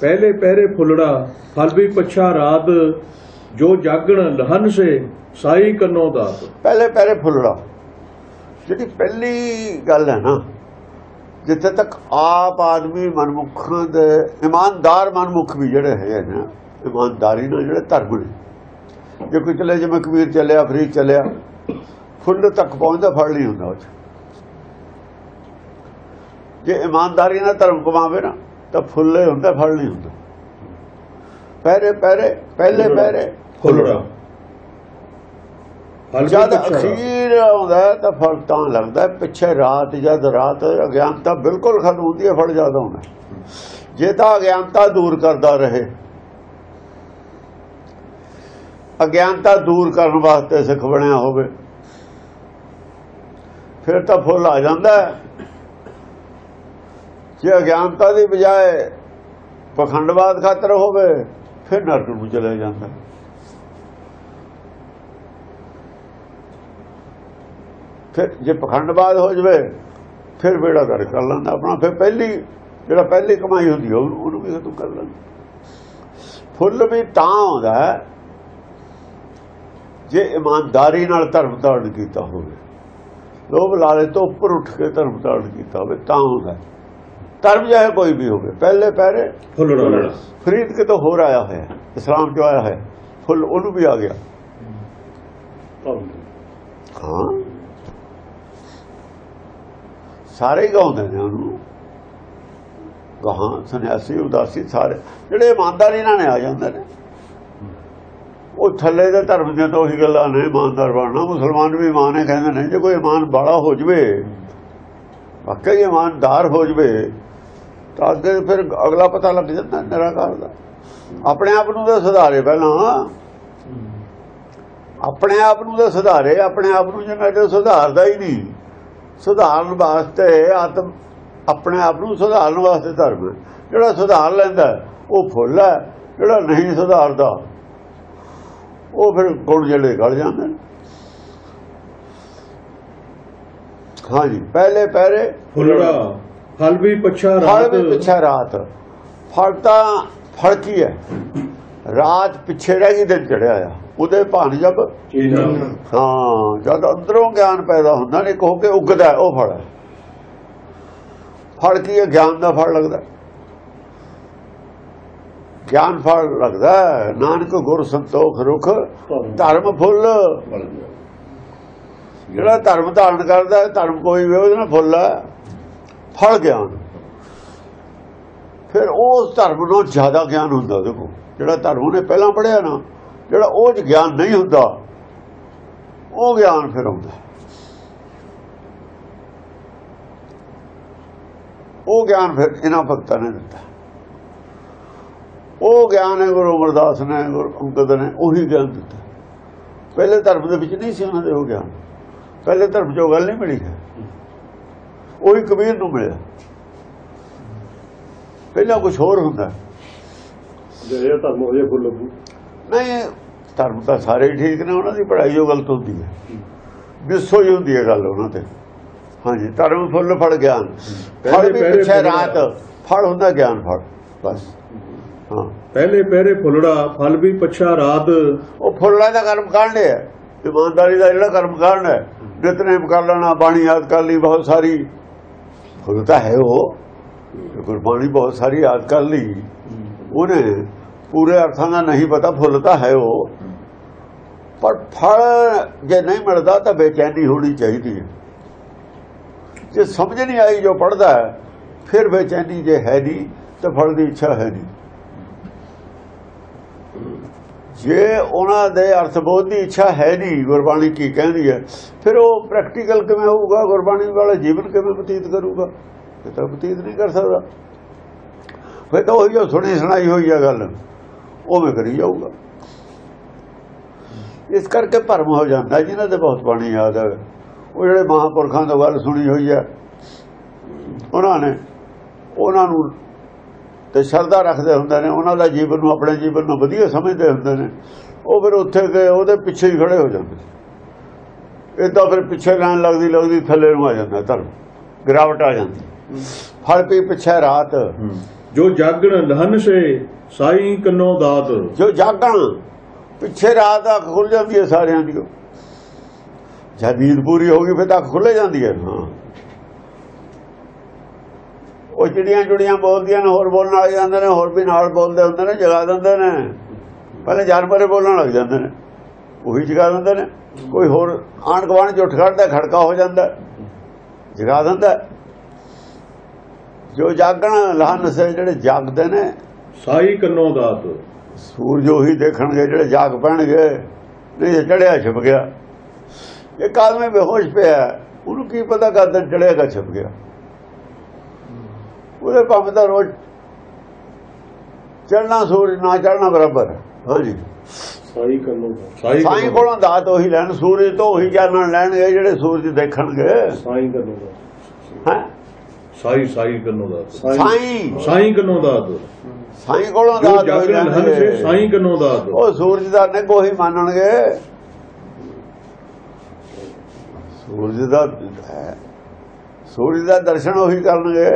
ਪਹਿਲੇ ਪਹਿਰੇ ਫੁੱਲੜਾ, ਫਲ ਵੀ ਪਛਾ ਰਾਤ, ਜੋ ਜਾਗਣ ਲਹਨ ਸੇ, ਸਾਈ ਕੰਨੋ ਦਾਤ। ਪਹਿਲੇ ਪਹਿਰੇ ਫੁੱਲੜਾ। ਜਿਹੜੀ ਪਹਿਲੀ ਗੱਲ ਹੈ ਨਾ, ਜਿੱਥੇ ਤੱਕ ਆਪ ਆਦਮੀ ਮਨਮੁੱਖਾਂ ਦੇ, ਇਮਾਨਦਾਰ ਮਨਮੁੱਖ ਵੀ ਜਿਹੜੇ ਹੈ ਨੇ, ਇਮਾਨਦਾਰੀ ਨਾਲ ਜਿਹੜੇ ਧਰਮ ਨੇ। ਜੇ ਕੋਈ ਚਲੇ, ਜਿਵੇਂ ਕਬੀਰ ਚੱਲਿਆ, ਫਰੀਦ ਚੱਲਿਆ, ਫੁੱਲ ਤੱਕ ਪਹੁੰਚਦਾ ਫੜ ਨਹੀਂ ਹੁੰਦਾ ਉਹ 'ਚ। ਜੇ ਇਮਾਨਦਾਰੀ ਨਾਲ ਧਰਮ ਕਮਾਵੇ ਨਾ ਤਾਂ ਫੁੱਲੇ ਹੁੰਦਾ ਫੜ ਨਹੀਂ ਹੁੰਦਾ। ਪਹਿਰੇ ਪਹਿਰੇ ਪਹਿਲੇ ਪਹਿਰੇ। ਫੁੱਲੜਾ ਫਲ ਜਦ। ਅਖੀਰ ਆਉਂਦਾ ਤਾਂ ਫਲ ਤਾਂ ਲੱਗਦਾ ਪਿੱਛੇ ਰਾਤ ਜਦ ਰਾਤ ਅਗਿਆਨਤਾ ਬਿਲਕੁਲ ਖਤਮ ਹੁੰਦੀ ਹੈ ਫਲ ਜ਼ਿਆਦਾ ਹੁੰਦਾ। ਜੇ ਤਾਂ ਅਗਿਆਨਤਾ ਦੂਰ ਕਰਦਾ ਰਹੇ। ਅਗਿਆਨਤਾ ਦੂਰ ਕਰਨ ਵਾਸਤੇ ਸਿੱਖ ਬਣਿਆ ਹੋਵੇ। ਫਿਰ ਤਾਂ ਫੁੱਲ ਆ ਜਾਂਦਾ ਹੈ। ਜੇ ਅਗਿਆਨਤਾ ਦੀ ਬਜਾਏ ਪਖੰਡਵਾਦ ਖਾਤਰ ਹੋਵੇ, ਫਿਰ ਨਰਕ ਨੂੰ ਚਲੇ ਜਾਂਦਾ। ਫਿਰ ਜੇ ਪਖੰਡਵਾਦ ਹੋ ਜਵੇ, ਫਿਰ ਬੇੜਾ ਕਰ ਕਰ ਲੈਂਦਾ ਆਪਣਾ। ਫਿਰ ਪਹਿਲੀ, ਜਿਹੜਾ ਪਹਿਲੀ ਕਮਾਈ ਹੁੰਦੀ ਹੈ ਉਹਨੂੰ ਉਹਨੂੰ ਵੀ ਖਤਮ ਕਰ ਲੈਂਦਾ। ਫੁੱਲ ਵੀ ਤਾਂ ਆਉਂਦਾ ਜੇ ਇਮਾਨਦਾਰੀ ਨਾਲ ਧਰਮ ਧਾਰਨ ਕੀਤਾ ਹੋਵੇ। ਲੋਭ ਲਾਲੇ ਤੋਂ ਉੱਪਰ ਉੱਠ ਕੇ ਧਰਮ ਧਾਰਨ ਕੀਤਾ ਹੋਵੇ, ਤਾਂ ਹੁੰਦਾ ਧਰਮ ਚਾਹੇ ਕੋਈ ਵੀ ਹੋਵੇ। ਪਹਿਲੇ ਪਹਿਰੇ ਫੁੱਲੜਾ ਫਰੀਦ ਕਿਤੋਂ ਹੋਰ ਆਇਆ ਹੋਇਆ ਹੈ, ਇਸਲਾਮ ਚੋਂ ਆਇਆ ਹੈ ਫੁੱਲ ਉਹਨੂੰ ਵੀ ਆ ਗਿਆ। ਹਾਂ। ਸਾਰੇ ਹੀ ਗਾਉਂਦੇ ਨੇ ਉਹਨੂੰ। ਗਾਹਾਂ ਸੰਨਿਆਸੀ ਉਦਾਸੀ ਸਾਰੇ। ਜਿਹੜੇ ਇਮਾਨਦਾਰੀ ਨਾਲ ਨੇ ਆ ਜਾਂਦੇ ਨੇ। ਉਹ ਥੱਲੇ ਦੇ ਧਰਮ ਦੀਆਂ ਤਾਂ ਉਹੀ ਗੱਲਾਂ ਨੇ ਇਮਾਨਦਾਰ ਬਣਨਾ। ਮੁਸਲਮਾਨ ਵੀ ਇਮਾਨ ਹੈ ਕਹਿੰਦੇ ਨੇ ਜੇ ਕੋਈ ਇਮਾਨ ਬਾਲਾ ਹੋ ਜਵੇ ਵਾਕਈ ਇਮਾਨਦਾਰ ਹੋ ਜਵੇ ਤਾਂ ਅੱਗੇ ਫਿਰ ਅਗਲਾ ਪਤਾ ਲੱਗ ਜਾਂਦਾ ਨਿਰਾਕਾਰ ਦਾ। ਆਪਣੇ ਆਪ ਨੂੰ ਤਾਂ ਸੁਧਾਰੇ ਪਹਿਲਾਂ। ਆਪਣੇ ਆਪ ਨੂੰ ਤਾਂ ਸੁਧਾਰੇ, ਆਪਣੇ ਆਪ ਨੂੰ ਜਿੰਨਾ ਜੇ ਸੁਧਾਰਦਾ ਹੀ ਨਹੀਂ। ਸੁਧਾਰਨ ਵਾਸਤੇ ਆਤਮ, ਆਪਣੇ ਆਪ ਨੂੰ ਸੁਧਾਰਨ ਵਾਸਤੇ ਧਰਮ ਹੈ। ਜਿਹੜਾ ਸੁਧਾਰ ਲੈਂਦਾ, ਉਹ ਫੁੱਲ ਹੈ। ਜਿਹੜਾ ਨਹੀਂ ਸੁਧਾਰਦਾ, ਉਹ ਫਿਰ ਗੁਣ ਜਿਹੜੇ ਗਲ ਜਾਂਦੇ ਨੇ। ਹਾਂਜੀ, ਪਹਿਲੇ ਪਹਿਰੇ ਫੁੱਲੜਾ। ਫਲ ਵੀ ਪਛਾ ਫਲ ਰਾਤ ਵੀ ਪਿੱਛੇ ਰਾਤ। ਫਲ ਤਾਂ ਫਲ ਕੀ ਹੈ ਰਾਤ ਪਿੱਛੇ ਰਹਿ ਗਈ ਦਿਨ ਚੜਿਆ ਆ। ਉਹਦੇ ਭਾਨ ਜਬ। ਹਾਂ ਜਦ ਅੰਦਰੋਂ ਗਿਆਨ ਪੈਦਾ ਹੁੰਦਾ ਨੇ ਕਹੋ ਕੇ ਉੱਗਦਾ ਉਹ ਫਲ ਹੈ ਫਲ ਕੀ ਹੈ ਗਿਆਨ ਦਾ ਫਲ ਲੱਗਦਾ। ਗਿਆਨ ਫਲ ਲੱਗਦਾ। ਨਾਨਕ ਗੁਰ ਸੰਤੋਖ ਰੁਖ ਧਰਮ ਫੁੱਲ। ਜਿਹੜਾ ਧਰਮ ਧਾਰਨ ਕਰਦਾ ਧਰਮ ਕੋਈ ਵੀ ਉਹਦੇ ਨਾਲ ਫੁੱਲ ਹੈ ਫਲ ਗਿਆਨ ਫਿਰ ਉਸ ਧਰਮ ਨੂੰ ਜ਼ਿਆਦਾ ਗਿਆਨ ਹੁੰਦਾ ਦੇਖੋ ਜਿਹੜਾ ਧਰਮ ਉਹਨੇ ਪਹਿਲਾਂ ਪੜਿਆ ਨਾ, ਜਿਹੜਾ ਉਹ 'ਚ ਗਿਆਨ ਨਹੀਂ ਹੁੰਦਾ, ਉਹ ਗਿਆਨ ਫਿਰ ਆਉਂਦਾ। ਉਹ ਗਿਆਨ ਫਿਰ ਇਹਨਾਂ ਭਗਤਾਂ ਨੇ ਦਿੱਤਾ। ਉਹ ਗਿਆਨ ਹੈ ਗੁਰੂ ਅਮਰਦਾਸ ਨੇ, ਗੁਰੂ ਅੰਗਦ ਨੇ, ਉਹੀ ਗਿਆਨ ਦਿੱਤਾ। ਪਹਿਲੇ ਧਰਮ ਦੇ ਵਿੱਚ ਨਹੀਂ ਸੀ ਉਹਨਾਂ ਦੇ ਉਹ ਗਿਆਨ। ਪਹਿਲੇ ਧਰਮ 'ਚ ਉਹ ਗੱਲ ਨਹੀਂ ਮਿਲੀ ਹੈ। ਉਹੀ ਕਬੀਰ ਨੂੰ ਮਿਲਿਆ। ਪਹਿਲਾਂ ਕੁਝ ਹੋਰ ਹੁੰਦਾ। ਜਿਹੜੇ ਧਰਮ ਹੋ ਜੇ ਫੁੱਲ ਲੱਗੂ ਨਹੀਂ ਧਰਮ ਤਾਂ ਸਾਰੇ ਠੀਕ ਨੇ ਉਹਨਾਂ ਦੀ ਪੜ੍ਹਾਈ ਉਹ ਗਲਤ ਹੁੰਦੀ ਹੈ। ਵਿਸੋ ਹੀ ਹੁੰਦੀ ਹੈ ਗੱਲ ਉਹਨਾਂ ਤੇ। ਹਾਂਜੀ ਧਰਮ ਫੁੱਲ ਫੜ ਗਿਆਨ। ਫਲ ਵੀ ਪਿੱਛੇ ਰਾਤ ਫਲ ਹੁੰਦਾ ਗਿਆਨ ਫਲ ਬਸ। ਹਾਂ। ਪਹਿਲੇ ਪਹਿਰੇ ਫੁੱਲੜਾ ਫਲ ਵੀ ਪਛਾ ਰਾਤ। ਉਹ ਫੁੱਲਾਂ ਦਾ ਕਰਮ ਕਾਂਡ ਹੈ। ਇਮਾਨਦਾਰੀ ਦਾ ਜਿਹੜਾ ਕਰਮ ਕਾਂਡ ਹੈ। ਨਿਤਨੇਮ ਕਰ ਲੈਣਾ ਬਾਣੀ ਯਾਦ ਕਰ ਲਈ ਬਹੁਤ ਸਾਰੀ। ਫੁੱਲ ਤਾਂ ਹੈ ਉਹ। ਗੁਰਬਾਣੀ ਬਹੁਤ ਸਾਰੀ ਯਾਦ ਕਰ ਲਈ। ਉਹਨੇ ਪੂਰੇ ਅਰਥਾਂ ਦਾ ਨਹੀਂ ਪਤਾ, ਫੁੱਲ ਤਾਂ ਹੈ ਉਹ। ਪਰ ਫਲ ਜੇ ਨਹੀਂ ਮਿਲਦਾ ਤਾਂ ਬੇਚੈਨੀ ਹੋਣੀ ਚਾਹੀਦੀ ਹੈ। ਜੇ ਸਮਝ ਨਹੀਂ ਆਈ ਜੋ ਪੜਦਾ ਫਿਰ ਬੇਚੈਨੀ ਜੇ ਹੈ ਨਹੀਂ, ਤਾਂ ਫਲ ਦੀ ਇੱਛਾ ਹੈ ਨਹੀਂ। ਜੇ ਉਹਨਾਂ ਦੇ ਅਰਥਬੋਧ ਦੀ ਇੱਛਾ ਹੈ ਨਹੀਂ, ਗੁਰਬਾਣੀ ਕੀ ਕਹਿੰਦੀ ਹੈ, ਫਿਰ ਉਹ ਪ੍ਰੈਕਟੀਕਲ ਕਿਵੇਂ ਹੋਊਗਾ? ਗੁਰਬਾਣੀ ਵਾਲਾ ਜੀਵਨ ਕਿਵੇਂ ਬਤੀਤ ਕਰੂਗਾ? ਇਹ ਤਾਂ ਬਤੀਤ ਨਹੀਂ ਕਰ ਸਕਦਾ। ਫਿਰ ਤਾਂ ਉਹੀ ਉਹ ਸੁਣੀ ਸੁਣਾਈ ਹੋਈ ਹੈ ਗੱਲ। ਉਹ ਉਵੇਂ ਕਰੀ ਜਾਊਗਾ। ਇਸ ਕਰਕੇ ਭਰਮ ਹੋ ਜਾਂਦਾ। ਜਿਨ੍ਹਾਂ ਦੇ ਬਹੁਤ ਬਾਣੀ ਯਾਦ ਹੈ ਉਹ ਜਿਹੜੇ ਮਹਾਪੁਰਖਾਂ ਤੋਂ ਗੱਲ ਸੁਣੀ ਹੋਈ ਹੈ ਉਹਨਾਂ ਨੇ, ਉਹਨਾਂ ਨੂੰ ਤੇ ਸ਼ਰਧਾ ਰੱਖਦੇ ਹੁੰਦੇ ਨੇ ਉਹਨਾਂ ਦਾ ਜੀਵਨ ਨੂੰ ਆਪਣੇ ਜੀਵਨ ਨੂੰ ਵਧੀਆ ਸਮਝਦੇ ਹੁੰਦੇ ਨੇ। ਉਹ ਫਿਰ ਉੱਥੇ ਗਏ ਉਹਦੇ ਪਿੱਛੇ ਹੀ ਖੜੇ ਹੋ ਜਾਂਦੇ ਇਦਾਂ ਫਿਰ ਪਿੱਛੇ ਲੈਣ ਲੱਗਦੀ ਲੱਗਦੀ ਥੱਲੇ ਨੂੰ ਆ ਜਾਂਦਾ ਧਰਮ। ਗਿਰਾਵਟ ਆ ਜਾਂਦੀ। ਫਲ ਪੀ ਪਿੱਛੇ ਰਾਤ। ਜੋ ਜਾਗਣ ਲਹਨ ਸੇ ਸਾਈ ਕੰਨੋ ਦਾਤ। ਜੋ ਜਾਗਣ ਪਿੱਛੇ ਰਾਤ ਅੱਖ ਖੁੱਲ ਜਾਂਦੀ ਹੈ ਸਾਰਿਆਂ ਦੀ। ਜਦ ਨੀਂਦ ਪੂਰੀ ਹੋ ਗਈ ਫਿਰ ਤਾਂ ਖੁੱਲੇ ਜਾਂਦੀ ਹੈ। ਹਾਂ। ਉਹ ਜਿਹੜੀਆਂ ਜੁੜੀਆਂ ਬੋਲਦੀਆਂ ਨੇ ਹੋਰ ਬੋਲਣ ਲੱਗ ਜਾਂਦੇ ਨੇ ਹੋਰ ਵੀ ਨਾਲ ਬੋਲਦੇ ਹੁੰਦੇ ਨੇ ਜਗਾ ਦਿੰਦੇ ਨੇ। ਪਹਿਲੇ ਜਾਨਵਰੇ ਬੋਲਣ ਲੱਗ ਜਾਂਦੇ ਨੇ। ਉਹੀ ਜਗਾ ਦਿੰਦੇ ਨੇ। ਕੋਈ ਹੋਰ ਗੁਆਂਢ ਚ ਉੱਠ ਖੜਦਾ ਖੜਕਾ ਹੋ ਜਾਂਦਾ। ਜਗਾ ਦਿੰਦਾ। ਜੋ ਜਾਗਣ ਲਾਹਨ ਸੇ ਜਿਹੜੇ ਜਾਗਦੇ ਨੇ ਸਾਈ ਕੰਨੋ ਦਾਤ। ਸੂਰਜ ਉਹੀ ਦੇਖਣਗੇ ਜਿਹੜੇ ਜਾਗ ਪੈਣਗੇ ਨਹੀਂ ਚੜਿਆ ਛਿਪ ਗਿਆ। ਇੱਕ ਆਦਮੀ ਬੇਹੋਸ਼ ਪਿਆ ਉਹਨੂੰ ਕੀ ਪਤਾ ਕਦੋਂ ਚੜਿਆਗਾ ਛਿਪ ਗਿਆ। ਉਹਦੇ ਭਾਵੇਂ ਦਾ ਰੋਜ਼ ਚੜਨਾ ਸੂਰਜ ਨਾ ਚੜਨਾ ਬਰਾਬਰ। ਹੈ। ਹਾਂਜੀ ਸਾਈ ਕਰਨੋਂ ਦਾ। ਸਾਈ ਕੋਲੋਂ ਦਾਤ ਉਹੀ ਲੈਣ ਸੂਰਜ ਤੋਂ ਉਹੀ ਚਾਨਣ ਲੈਣਗੇ ਜਿਹੜੇ ਸੂਰਜ ਦੇਖਣਗੇ। ਸਾਈ ਕਰਨੋਂ ਦਾ। ਹੈ? ਸਾਈ ਸਾਈ ਕੰਨੋ ਦਾਤ ਸਾਈਂ। ਸਾਈ। ਕੰਨੋ ਦਾਤ ਸਾਈਂ ਕੋਲੋਂ ਦਾਤ ਉਹੀ ਲੈਣਗੇ। ਸਾਈ ਕੰਨੋ ਦਾਤ ਉਹ ਸੂਰਜ ਦਾ ਨਿੱਘ ਉਹੀ ਮੰਨਣਗੇ। ਸੂਰਜ ਦਾ। ਸੂਰਜ ਦਾ ਦਰਸ਼ਨ ਉਹੀ ਕਰਨਗੇ।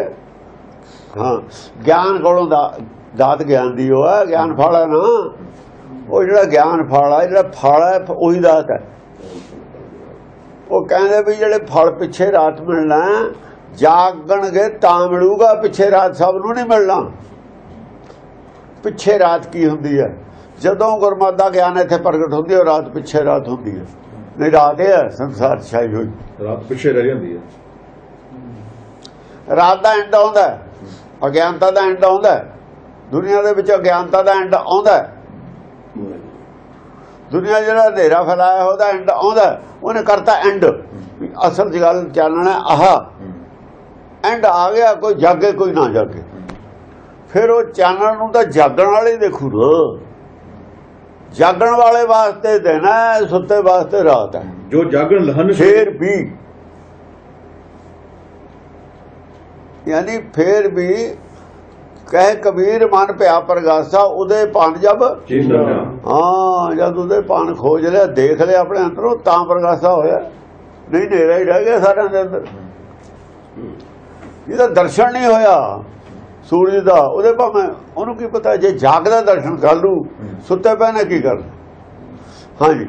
ਹਾਂ। ਗਿਆਨ ਕੋਲੋਂ ਦਾ ਦਾਤ ਗਿਆਨ ਦੀ ਉਹ ਹੈ ਗਿਆਨ ਫਲ ਹੈ ਨਾ। ਉਹ ਜਿਹੜਾ ਗਿਆਨ ਫਲ ਜਿਹੜਾ ਫਲ ਹੈ ਉਹੀ ਦਾਤ ਹੈ। ਉਹ ਕਹਿੰਦੇ ਵੀ ਜਿਹੜੇ ਫਲ ਪਿੱਛੇ ਰਾਤ ਮਿਲਣਾ ਜਾਗਣਗੇ ਤਾਂ ਮਿਲੂਗਾ ਪਿੱਛੇ ਰਾਤ ਸਭ ਨੂੰ ਨਹੀਂ ਮਿਲਣਾ। ਪਿੱਛੇ ਰਾਤ ਕੀ ਹੁੰਦੀ ਹੈ? ਜਦੋਂ ਗੁਰਮਤਿ ਦਾ ਗਿਆਨ ਇੱਥੇ ਪ੍ਰਗਟ ਹੁੰਦੀ ਹੈ ਰਾਤ ਪਿੱਛੇ ਰਾਤ ਹੁੰਦੀ ਹੈ। ਨਹੀਂ ਰਾਤ ਹੈ ਸੰਸਾਰ ਛਾਈ ਹੋਈ। ਰਾਤ ਪਿੱਛੇ ਰਹਿ ਜਾਂਦੀ ਹੈ। ਰਾਤ ਦਾ ਐਂਡ ਆਉਂਦਾ ਹੈ, ਅਗਿਆਨਤਾ ਦਾ ਐਂਡ ਆਉਂਦਾ। ਦੁਨੀਆ ਦੇ ਵਿੱਚ ਅਗਿਆਨਤਾ ਦਾ ਐਂਡ ਆਉਂਦਾ। ਦੁਨੀਆ ਜਿਹੜਾ ਹਨੇਰਾ ਫੈਲਾਇਆ ਉਹਦਾ ਐਂਡ ਆਉਂਦਾ। ਉਹਨੇ ਕਰਤਾ ਐਂਡ ਅਸਲ ਦੀ ਗੱਲ ਚਾਨਣਾ ਆਹ ਐਂਡ ਆ ਗਿਆ ਕੋਈ ਜਾਗੇ ਕੋਈ ਨਾ ਜਾਗੇ ਫਿਰ ਉਹ ਚਾਨਣ ਨੂੰ ਤਾਂ ਜਾਗਣ ਵਾਲੇ ਦੇਖੂ ਜਾਗਣ ਵਾਲੇ ਵਾਸਤੇ ਦਿਨ ਹੈ ਸੁੱਤੇ ਵਾਸਤੇ ਰਾਤ ਹੈ ਜੋ ਜਾਗਣ ਲਹਨ ਫੇਰ ਵੀ ਯਾਨੀ ਫੇਰ ਵੀ ਕਹੇ ਕਬੀਰ ਮਨ ਪਿਆ ਪ੍ਰਗਾਸਾ ਉਹਦੇ ਪਾਣ ਜਬ? ਹਾਂ ਜਦ ਉਹਦੇ ਪਾਣ ਖੋਜ ਲਿਆ ਦੇਖ ਲਿਆ ਆਪਣੇ ਅੰਦਰੋਂ ਤਾਂ ਪ੍ਰਗਾਸਾ ਹੋਇਆ। ਨਹੀਂ ਹਨੇਰਾ ਹੀ ਰਹਿ ਗਿਆ ਸਾਰਿਆਂ ਦੇ ਅੰਦਰ। ਇਹਦਾ ਦਰਸ਼ਨ ਨਹੀਂ ਹੋਇਆ ਸੂਰਜ ਦਾ। ਉਹਦੇ ਭਾਵੇਂ ਉਹਨੂੰ ਕੀ ਪਤਾ ਜੇ ਜਾਗਦਾ ਦਰਸ਼ਨ ਕਰ ਲੂ ਸੁੱਤੇ ਨੇ ਕੀ ਕਰਨਾ? ਹਾਂਜੀ।